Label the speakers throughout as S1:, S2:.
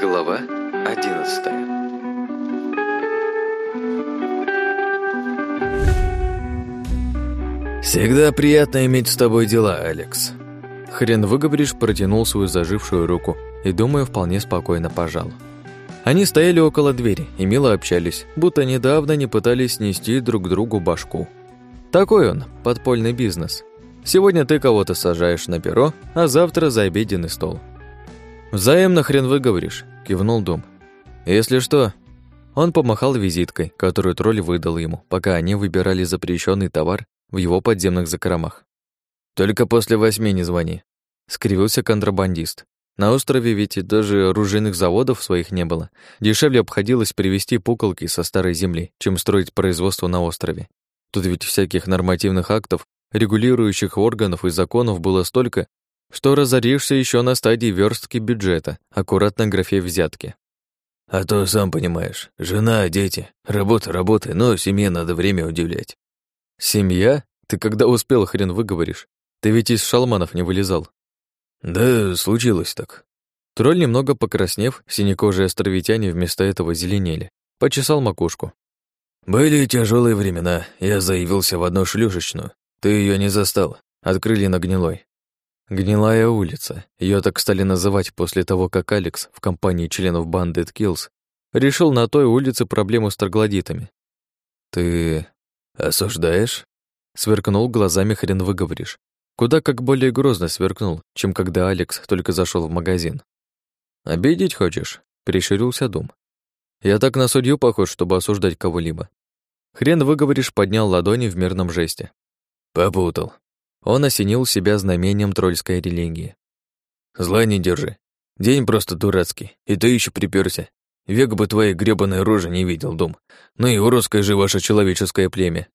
S1: Глава одиннадцатая
S2: «Всегда приятно иметь с тобой дела, Алекс». Хрен выговоришь протянул свою зажившую руку и, думаю, вполне спокойно пожал. Они стояли около двери и мило общались, будто недавно не пытались снести друг другу башку. Такой он, подпольный бизнес. Сегодня ты кого-то сажаешь на перо, а завтра за обеденный стол. «Взаимно хрен выговоришь», — кивнул Дум. «Если что...» Он помахал визиткой, которую тролль выдал ему, пока они выбирали запрещенный товар в его подземных закромах. «Только после восьми не звони», — скривился контрабандист. На острове ведь даже оружейных заводов своих не было. Дешевле обходилось привезти пуколки со старой земли, чем строить производство на острове. Тут ведь всяких нормативных актов, регулирующих органов и законов было столько, что разоришься еще на стадии верстки бюджета, аккуратно графе взятки.
S3: А то, сам понимаешь, жена, дети, работа, работа, но семье надо время уделять.
S2: Семья? Ты когда успел, хрен выговоришь? Ты ведь из шалманов не вылезал.
S3: Да, случилось так.
S2: Тролль, немного покраснев, синекожие островитяне вместо этого зеленели. Почесал макушку.
S3: Были тяжелые времена. Я заявился в одну шлюшечную. Ты ее не застал. Открыли на гнилой.
S2: Гнилая улица. Ее так стали называть после того, как Алекс в компании членов банды Kills решил на той улице проблему с троглодитами. Ты осуждаешь? Сверкнул глазами, хрен выговоришь. Куда как более грозно сверкнул, чем когда Алекс только зашел в магазин. «Обидеть хочешь?» — прищурился Дум. «Я так на судью похож, чтобы осуждать кого-либо». Хрен выговоришь поднял ладони в мирном жесте.
S3: «Попутал».
S2: Он осенил себя знамением тролльской религии.
S3: «Зла не держи. День просто дурацкий, и ты еще приперся. Век бы твоей грёбаной рожи не видел, Дум. Ну и уродское же ваше человеческое племя.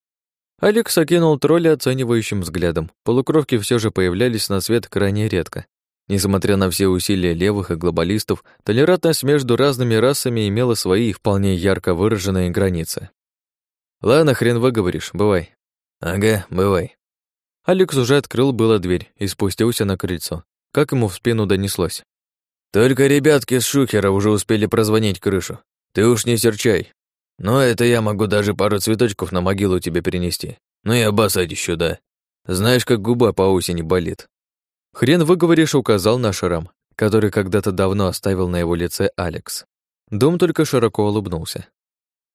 S2: Алекс окинул тролля оценивающим взглядом. Полукровки все же появлялись на свет крайне редко. Несмотря на все усилия левых и глобалистов, толерантность между разными расами имела свои вполне ярко выраженные границы. «Ладно, хрен выговоришь, бывай».
S3: «Ага, бывай».
S2: Алекс уже открыл было дверь и спустился на крыльцо. Как ему в спину донеслось.
S3: «Только ребятки с Шухера уже успели прозвонить крышу. Ты уж не серчай, но это я могу даже пару цветочков на могилу тебе перенести. Ну и обоссать еще, да. Знаешь, как губа по осени болит.
S2: Хрен выговоришь, указал на шрам, который когда-то давно оставил на его лице Алекс. Дом только широко улыбнулся.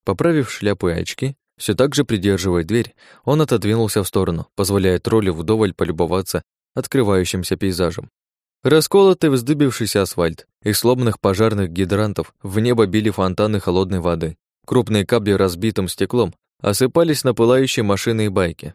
S2: Поправив шляпу и очки, все так же придерживая дверь, он отодвинулся в сторону, позволяя троллю вдоволь полюбоваться открывающимся пейзажем. Расколотый вздыбившийся асфальт, из сломанных пожарных гидрантов в небо били фонтаны холодной воды, Крупные капли разбитым стеклом осыпались на пылающие машины и байки.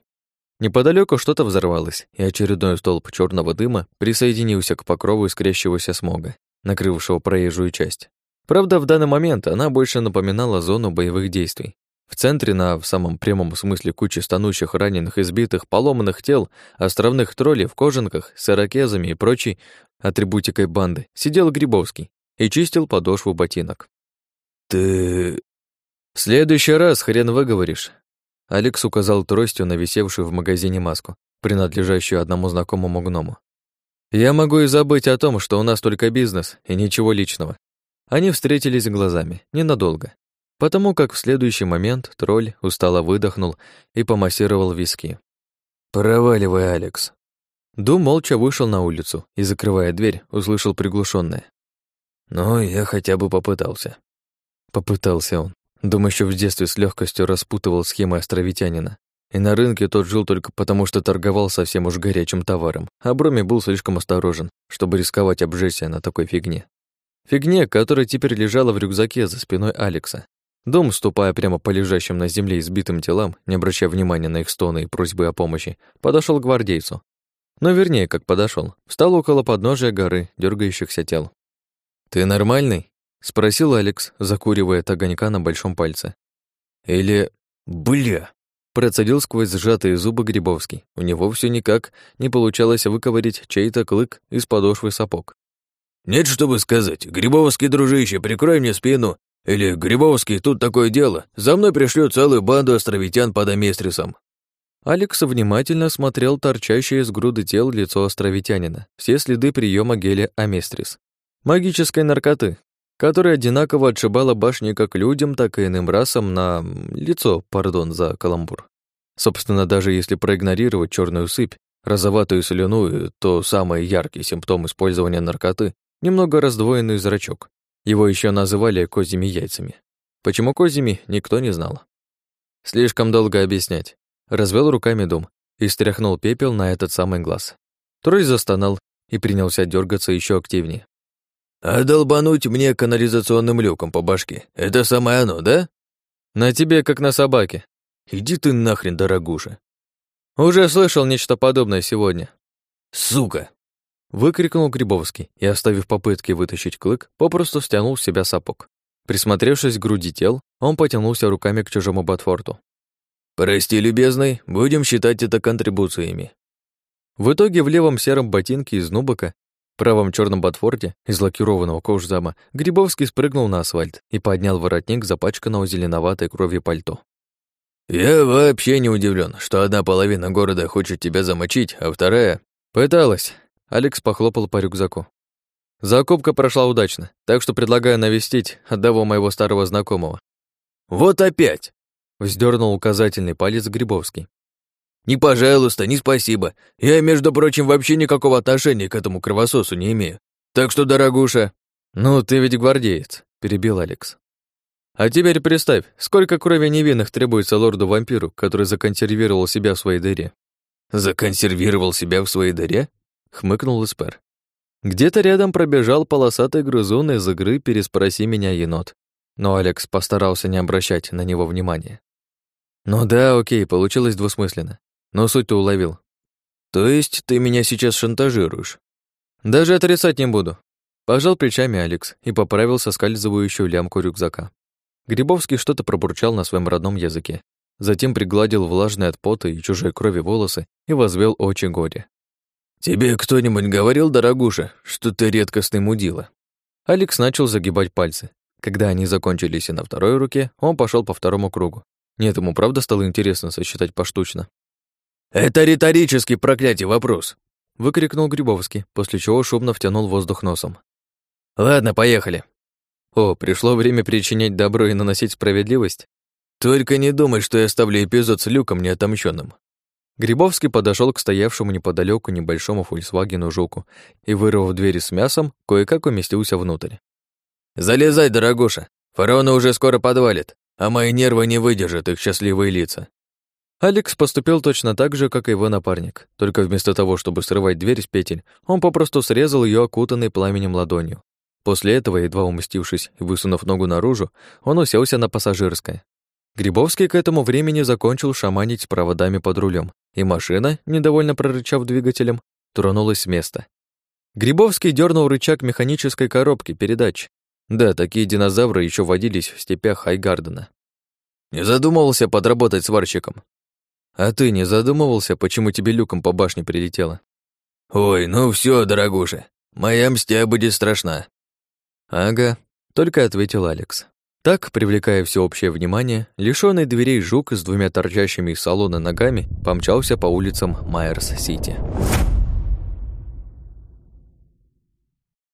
S2: Неподалеку что-то взорвалось, и очередной столб черного дыма присоединился к покрову искрящегося смога, накрывшего проезжую часть. Правда, в данный момент она больше напоминала зону боевых действий. В центре, на в самом прямом смысле кучи станущих, раненых, избитых, поломанных тел, островных троллей в кожанках, с ирокезами и прочей атрибутикой банды, сидел Грибовский и чистил подошву ботинок.
S3: «Ты
S2: «В следующий раз хрен выговоришь». Алекс указал тростью на висевшую в магазине маску, принадлежащую одному знакомому гному. «Я могу и забыть о том, что у нас только бизнес и ничего личного». Они встретились глазами, ненадолго, потому как в следующий момент тролль устало выдохнул и помассировал виски.
S3: «Проваливай, Алекс».
S2: Дум молча вышел на улицу и, закрывая дверь, услышал приглушенное.
S3: «Ну, я хотя бы попытался».
S2: Попытался он. Дом еще в детстве с легкостью распутывал схемы островитянина. И на рынке тот жил только потому, что торговал совсем уж горячим товаром, а Броми был слишком осторожен, чтобы рисковать обжечься на такой фигне. Фигне, которая теперь лежала в рюкзаке за спиной Алекса. Дом, ступая прямо по лежащим на земле избитым телам, не обращая внимания на их стоны и просьбы о помощи, подошел к гвардейцу. Но вернее, как подошел, встал около подножия горы дергающихся тел. «Ты нормальный?» Спросил Алекс, закуривая от огонька на большом пальце. Или... Бля! Процедил сквозь сжатые зубы Грибовский. У него все никак не получалось выковырить чей-то клык из подошвы сапог.
S3: «Нет, чтобы сказать. Грибовский, дружище, прикрой мне спину. Или Грибовский, тут такое дело. За мной пришлют целую банду островитян под Аместрисом».
S2: Алекс внимательно смотрел торчащее из груды тел лицо островитянина, все следы приема геля Аместрис. Магической наркоты, которая одинаково отшибала башни как людям, так и иным расам на лицо, пардон за каламбур. Собственно, даже если проигнорировать черную сыпь, розоватую соляную, то самый яркий симптом использования наркоты — немного раздвоенный зрачок. Его еще называли козьими яйцами. Почему козьими, никто не знал. Слишком долго объяснять. Развел руками дом и стряхнул пепел на этот самый глаз. Трой застонал и принялся дергаться еще активнее.
S3: «А долбануть мне канализационным люком по башке — это самое оно, да?»
S2: «На тебе, как на собаке».
S3: «Иди ты нахрен, дорогуша».
S2: «Уже слышал нечто подобное сегодня».
S3: «Сука!»
S2: Выкрикнул Грибовский и, оставив попытки вытащить клык, попросту стянул в себя сапог. Присмотревшись к груди тел, он потянулся руками к чужому ботфорту.
S3: «Прости, любезный, будем считать это контрибуциями».
S2: В итоге в левом сером ботинке из нубока, правом черном ботфорте из лакированного кожзама Грибовский спрыгнул на асфальт и поднял воротник запачканного зеленоватой кровью пальто.
S3: «Я вообще не удивлен, что одна половина города хочет тебя замочить, а вторая...»
S2: «Пыталась», — Алекс похлопал по рюкзаку. «Закупка прошла удачно, так что предлагаю навестить одного моего старого знакомого».
S3: «Вот опять!»
S2: — вздернул указательный палец Грибовский.
S3: «Не пожалуйста, не спасибо. Я, между прочим, вообще никакого отношения к этому кровососу не имею. Так что, дорогуша...»
S2: «Ну, ты ведь гвардеец», — перебил Алекс. «А теперь представь, сколько крови невинных требуется лорду-вампиру, который законсервировал себя в своей дыре».
S3: «Законсервировал себя в своей дыре?»
S2: — хмыкнул Эспер. Где-то рядом пробежал полосатый грызун из игры «Переспроси меня, енот». Но Алекс постарался не обращать на него внимания. Ну да, окей, получилось двусмысленно. Но суть ты уловил.
S3: То есть ты меня сейчас шантажируешь?
S2: Даже отрицать не буду. Пожал плечами Алекс и поправил соскальзывающую лямку рюкзака. Грибовский что-то пробурчал на своем родном языке. Затем пригладил влажные от пота и чужой крови волосы и возвел очи горе.
S3: «Тебе кто-нибудь говорил, дорогуша, что ты редкостный мудила?»
S2: Алекс начал загибать пальцы. Когда они закончились и на второй руке, он пошел по второму кругу. Нет, ему правда стало интересно сосчитать поштучно.
S3: «Это риторический проклятие вопрос!»
S2: выкрикнул Грибовский, после чего шумно втянул воздух носом.
S3: «Ладно, поехали».
S2: О, пришло время причинять добро и наносить справедливость?
S3: Только не думай, что я ставлю эпизод с Люком неотомщенным.
S2: Грибовский подошел к стоявшему неподалеку небольшому фольксвагену жуку и, вырвав двери с мясом, кое-как уместился внутрь.
S3: «Залезай, дорогуша, фараона уже скоро подвалит, а мои нервы не выдержат их счастливые лица».
S2: Алекс поступил точно так же, как и его напарник, только вместо того, чтобы срывать дверь с петель, он попросту срезал ее окутанной пламенем ладонью. После этого, едва уместившись и высунув ногу наружу, он уселся на пассажирское. Грибовский к этому времени закончил шаманить проводами под рулем, и машина, недовольно прорычав двигателем, тронулась с места. Грибовский дернул рычаг механической коробки передач. Да, такие динозавры еще водились в степях Хайгардена.
S3: Не задумывался подработать сварщиком.
S2: А ты не задумывался, почему тебе люком по башне прилетело?
S3: Ой, ну все, дорогуша, моя мстя будет страшна.
S2: Ага, только ответил Алекс. Так, привлекая всеобщее внимание, лишённый дверей жук с двумя торчащими из салона ногами помчался по улицам Майерс-Сити.